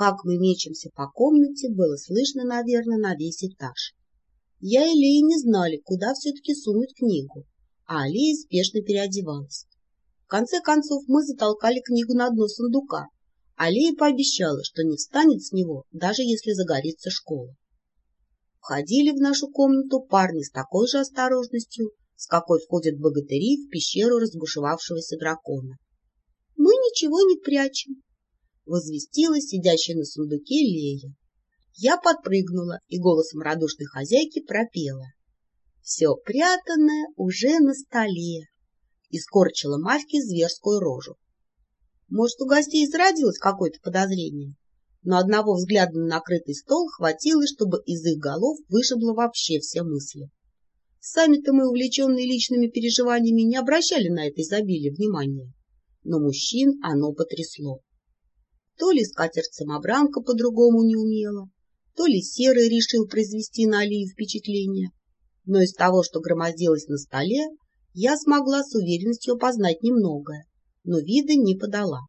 Как мы мечемся по комнате, было слышно, наверное, на весь этаж. Я и Лея не знали, куда все-таки сунуть книгу, а Алия спешно переодевалась. В конце концов мы затолкали книгу на дно сундука. Алия пообещала, что не встанет с него, даже если загорится школа. Входили в нашу комнату парни с такой же осторожностью, с какой входят богатыри в пещеру разбушевавшегося дракона. — Мы ничего не прячем, — возвестила сидящая на сундуке Лея. Я подпрыгнула и голосом радушной хозяйки пропела. Все прятанное уже на столе. И скорчила Мавке зверскую рожу. Может, у гостей зародилось какое-то подозрение? но одного взгляда на накрытый стол хватило, чтобы из их голов вышибло вообще все мысли. Сами-то мы, увлеченные личными переживаниями, не обращали на это изобилие внимания, но мужчин оно потрясло. То ли скатерть-самобранка по-другому не умела, то ли Серый решил произвести на Алию впечатление, но из того, что громоздилось на столе, я смогла с уверенностью опознать немногое, но вида не подала.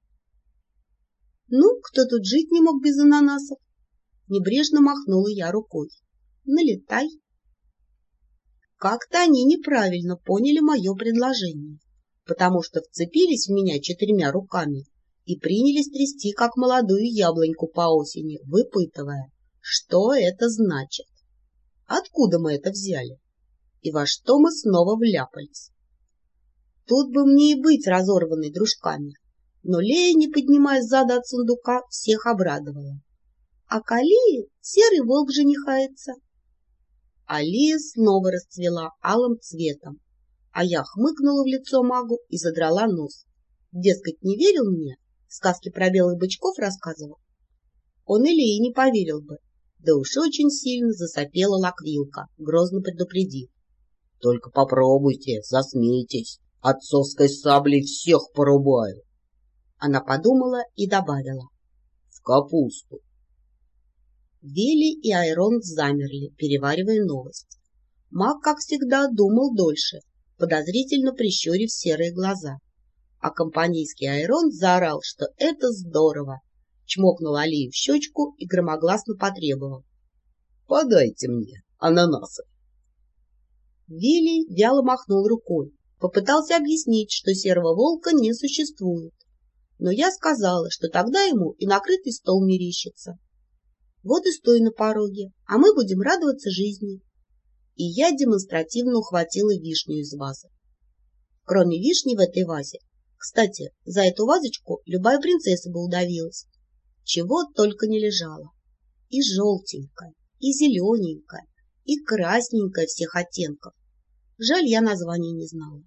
Ну, кто тут жить не мог без ананасов? Небрежно махнула я рукой. Налетай. Как-то они неправильно поняли мое предложение, потому что вцепились в меня четырьмя руками и принялись трясти, как молодую яблоньку по осени, выпытывая, что это значит. Откуда мы это взяли? И во что мы снова вляпались? Тут бы мне и быть разорванной дружками, но Лея, не поднимая зада от сундука, всех обрадовала. А к Алии серый волк женихается. Алия снова расцвела алым цветом, а я хмыкнула в лицо магу и задрала нос. Дескать, не верил мне? Сказки про белых бычков рассказывал. Он и Леи не поверил бы, да уж очень сильно засопела лаквилка, грозно предупредив. — Только попробуйте, засмейтесь, отцовской саблей всех порубаю. Она подумала и добавила. — В капусту. Вилли и Айрон замерли, переваривая новость. Маг, как всегда, думал дольше, подозрительно прищурив серые глаза. А компанейский Айрон заорал, что это здорово, чмокнул Алию в щечку и громогласно потребовал. — Подайте мне ананасы. Вилли вяло махнул рукой, попытался объяснить, что серого волка не существует, но я сказала, что тогда ему и накрытый стол мерещится. Вот и стой на пороге, а мы будем радоваться жизни. И я демонстративно ухватила вишню из вазы. Кроме вишни в этой вазе, кстати, за эту вазочку любая принцесса бы удавилась. Чего только не лежало. И желтенькое, и зелененькое, и красненькое всех оттенков. Жаль, я названий не знала.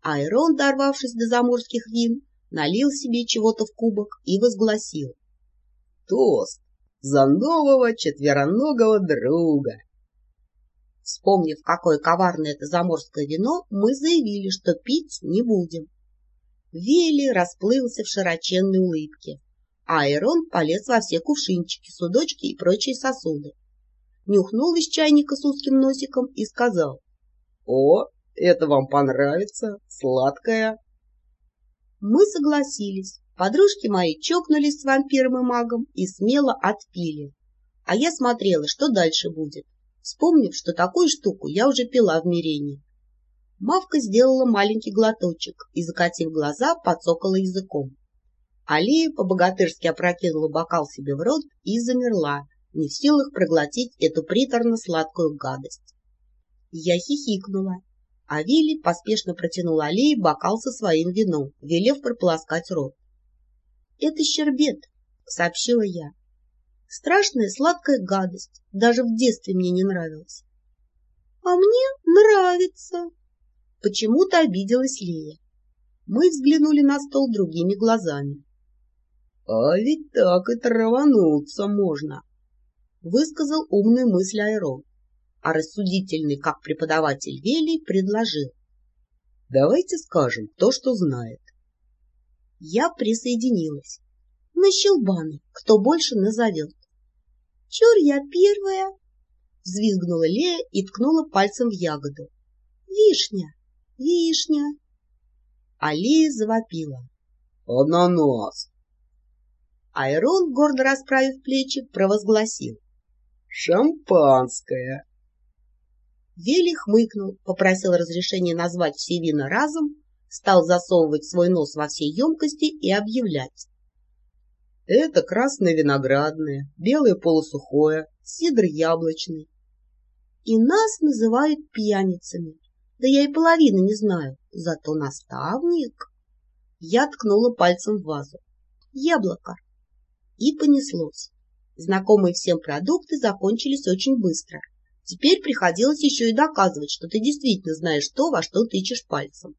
Айрон, дорвавшись до заморских вин, налил себе чего-то в кубок и возгласил. «Тост за нового четвероногого друга!» Вспомнив, какое коварное это заморское вино, мы заявили, что пить не будем. Вели расплылся в широченной улыбке, Айрон полез во все кувшинчики, судочки и прочие сосуды. Нюхнул из чайника с узким носиком и сказал. — О, это вам понравится, сладкое. Мы согласились. Подружки мои чокнулись с вампиром и магом и смело отпили. А я смотрела, что дальше будет, вспомнив, что такую штуку я уже пила в мирении. Мавка сделала маленький глоточек и, закатив глаза, подсокала языком. Алия по-богатырски опрокинула бокал себе в рот и замерла, не в силах проглотить эту приторно-сладкую гадость. Я хихикнула а Вилли поспешно протянул Алии бокал со своим вином, велев прополоскать рот. — Это щербет, — сообщила я. Страшная сладкая гадость, даже в детстве мне не нравилась. — А мне нравится. Почему-то обиделась Лея. Мы взглянули на стол другими глазами. — А ведь так и травануться можно, — высказал умную мысль Айрон а рассудительный, как преподаватель Велий, предложил. Давайте скажем то, что знает. Я присоединилась. На щелбаны, кто больше назовет. Чур я первая, взвизгнула Лея и ткнула пальцем в ягоду. Вишня, вишня. А Лея завопила. Ананас. Айрон, гордо расправив плечи, провозгласил. «Шампанское!» Вели хмыкнул, попросил разрешения назвать все вина разом, стал засовывать свой нос во все емкости и объявлять. Это красное виноградное, белое полусухое, сидр яблочный. И нас называют пьяницами. Да я и половины не знаю, зато наставник. Я ткнула пальцем в вазу. Яблоко. И понеслось. Знакомые всем продукты закончились очень быстро. Теперь приходилось еще и доказывать, что ты действительно знаешь то, во что тычешь пальцем.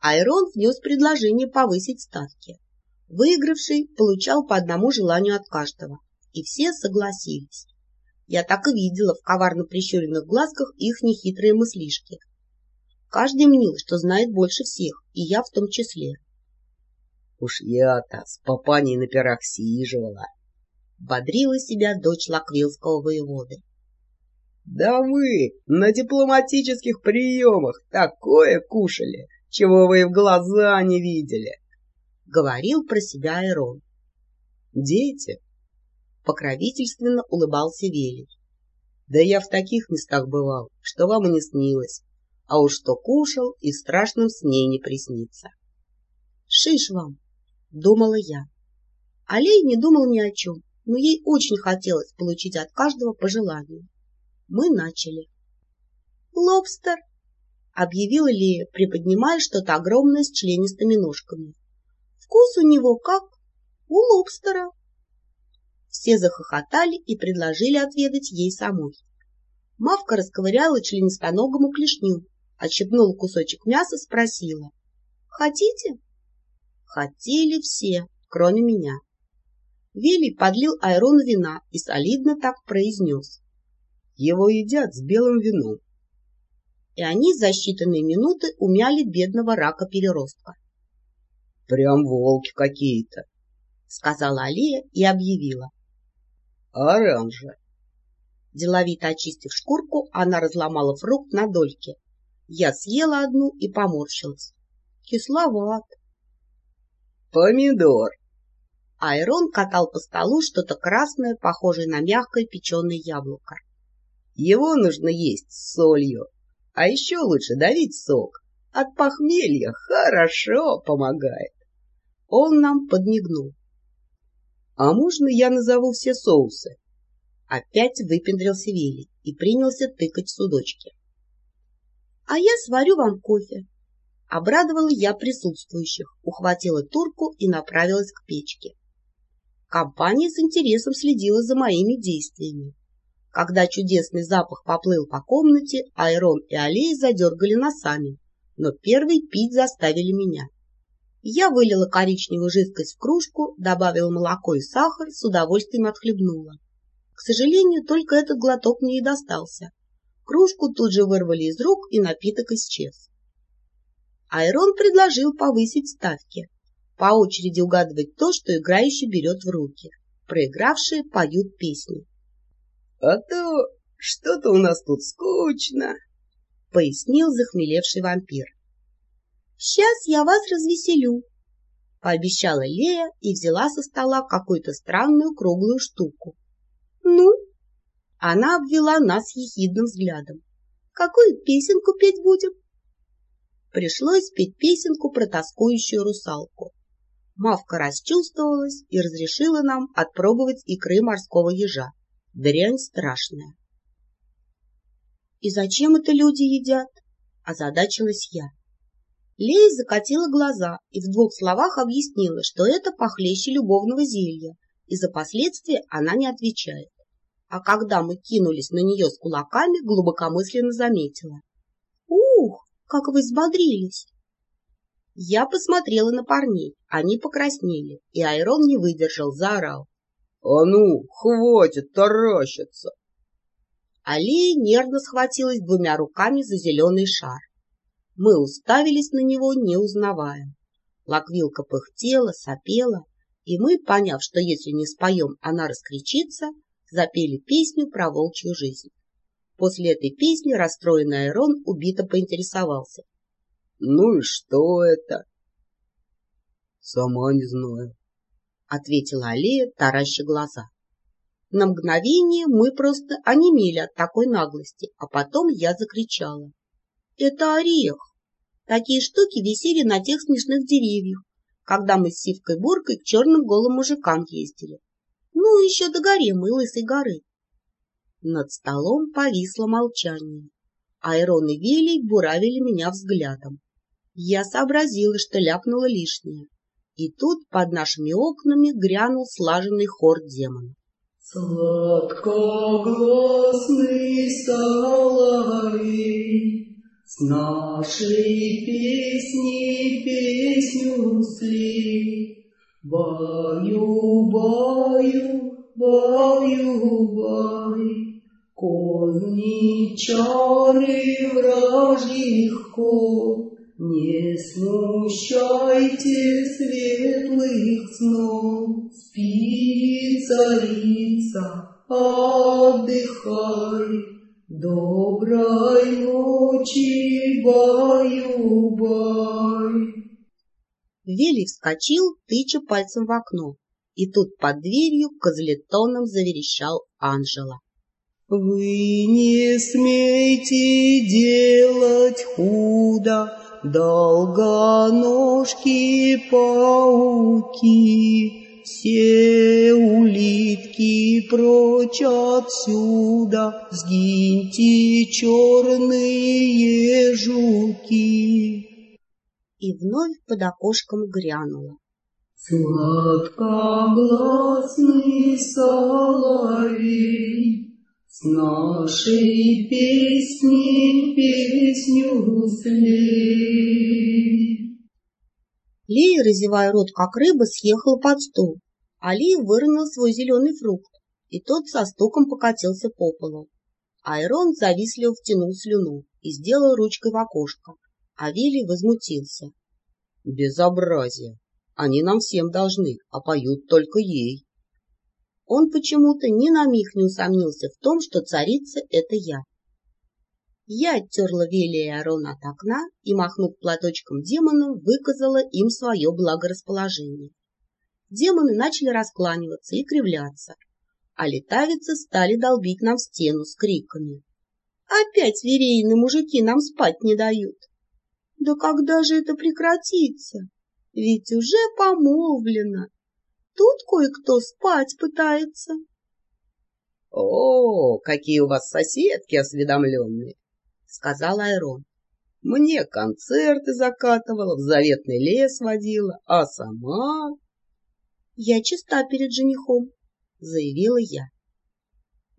Айрон внес предложение повысить ставки. Выигравший получал по одному желанию от каждого, и все согласились. Я так и видела в коварно прищуренных глазках их нехитрые мыслишки. Каждый мнил, что знает больше всех, и я в том числе. Уж я-то с папаней на пирах сиживала. Бодрила себя дочь лаквилского воеводы. Да вы на дипломатических приемах такое кушали, чего вы и в глаза не видели. — говорил про себя Айрон. — Дети! — покровительственно улыбался Велий. — Да я в таких местах бывал, что вам и не снилось, а уж что кушал и в страшном сне не приснится. — Шиш вам! — думала я. Алей не думал ни о чем, но ей очень хотелось получить от каждого по желанию. Мы начали. — Лобстер! — объявила Лея, приподнимая что-то огромное с членистыми ножками. «Вкус у него как у лобстера». Все захохотали и предложили отведать ей самой. Мавка расковыряла членистоногому клешню, отщепнула кусочек мяса, спросила. «Хотите?» Хотели все, кроме меня. Вилли подлил Айрону вина и солидно так произнес. «Его едят с белым вином и они за считанные минуты умяли бедного рака-переростка. — Прям волки какие-то, — сказала Алия и объявила. — Оранжа. Деловито очистив шкурку, она разломала фрукт на дольки. Я съела одну и поморщилась. Кисловат. — Помидор. Айрон катал по столу что-то красное, похожее на мягкое печеное яблоко. — Его нужно есть с солью. А еще лучше давить сок. От похмелья хорошо помогает. Он нам подмигнул. А можно я назову все соусы? Опять выпендрился Вилли и принялся тыкать судочки. А я сварю вам кофе. Обрадовала я присутствующих, ухватила турку и направилась к печке. Компания с интересом следила за моими действиями. Когда чудесный запах поплыл по комнате, Айрон и Алей задергали носами, но первый пить заставили меня. Я вылила коричневую жидкость в кружку, добавила молоко и сахар, с удовольствием отхлебнула. К сожалению, только этот глоток мне и достался. Кружку тут же вырвали из рук, и напиток исчез. Айрон предложил повысить ставки, по очереди угадывать то, что играющий берет в руки. Проигравшие поют песни. А то что-то у нас тут скучно, — пояснил захмелевший вампир. — Сейчас я вас развеселю, — пообещала Лея и взяла со стола какую-то странную круглую штуку. — Ну? Она обвела нас ехидным взглядом. — Какую песенку петь будем? Пришлось петь песенку про тоскующую русалку. Мавка расчувствовалась и разрешила нам отпробовать икры морского ежа. Дрянь страшная. — И зачем это люди едят? — озадачилась я. Лея закатила глаза и в двух словах объяснила, что это похлеще любовного зелья, и за последствия она не отвечает. А когда мы кинулись на нее с кулаками, глубокомысленно заметила. — Ух, как вы взбодрились! Я посмотрела на парней, они покраснели, и Айрон не выдержал, заорал. — А ну, хватит таращиться! Алия нервно схватилась двумя руками за зеленый шар. Мы уставились на него, не узнавая. Лаквилка пыхтела, сопела, и мы, поняв, что если не споем, она раскричится, запели песню про волчью жизнь. После этой песни расстроенный Айрон убито поинтересовался. — Ну и что это? — Сама не знаю, ответила Алия, тараща глаза. На мгновение мы просто онемели от такой наглости, а потом я закричала. Это орех! Такие штуки висели на тех смешных деревьях, когда мы с Сивкой-Буркой к черным голым мужикам ездили. Ну, еще до горемы Лысой горы. Над столом повисло молчание. Айрон и Вилли буравили меня взглядом. Я сообразила, что ляпнула лишнее. И тут под нашими окнами грянул слаженный хор демонов. Сладкогласный соловей С нашей песни песню слей. Баю, баю, баю, баю, Козни чары вражьих кот, Не смущайте светлых снов, Спи, царица, отдыхай, Доброй ночи, баю-бай. Велий вскочил, тыча пальцем в окно, и тут под дверью козлетоном заверещал Анжела. Вы не смейте делать худо, долгоножки-пауки, все улитки прочь отсюда, сгиньте черные жуки. И вновь под окошком грянуло. Сладкогласный соловей, с нашей песни песню слей. Лея, разевая рот, как рыба, съехала под стол. Алия выронил свой зеленый фрукт, и тот со стуком покатился по полу. Айрон завистливо втянул слюну и сделал ручкой в окошко, а Вилли возмутился. — Безобразие! Они нам всем должны, а поют только ей. Он почему-то ни на миг не усомнился в том, что царица — это я. Я оттерла Велия и Арона от окна и, махнув платочком демонам, выказала им свое благорасположение. Демоны начали раскланиваться и кривляться, а летавицы стали долбить нам стену с криками. «Опять свирейные мужики нам спать не дают!» «Да когда же это прекратится? Ведь уже помолвлено!» Тут кое-кто спать пытается. — О, какие у вас соседки осведомленные! — сказал Айрон. — Мне концерты закатывала, в заветный лес водила, а сама... — Я чиста перед женихом, — заявила я.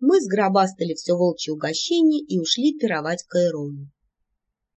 Мы сгробастали все волчье угощение и ушли пировать к Айрону.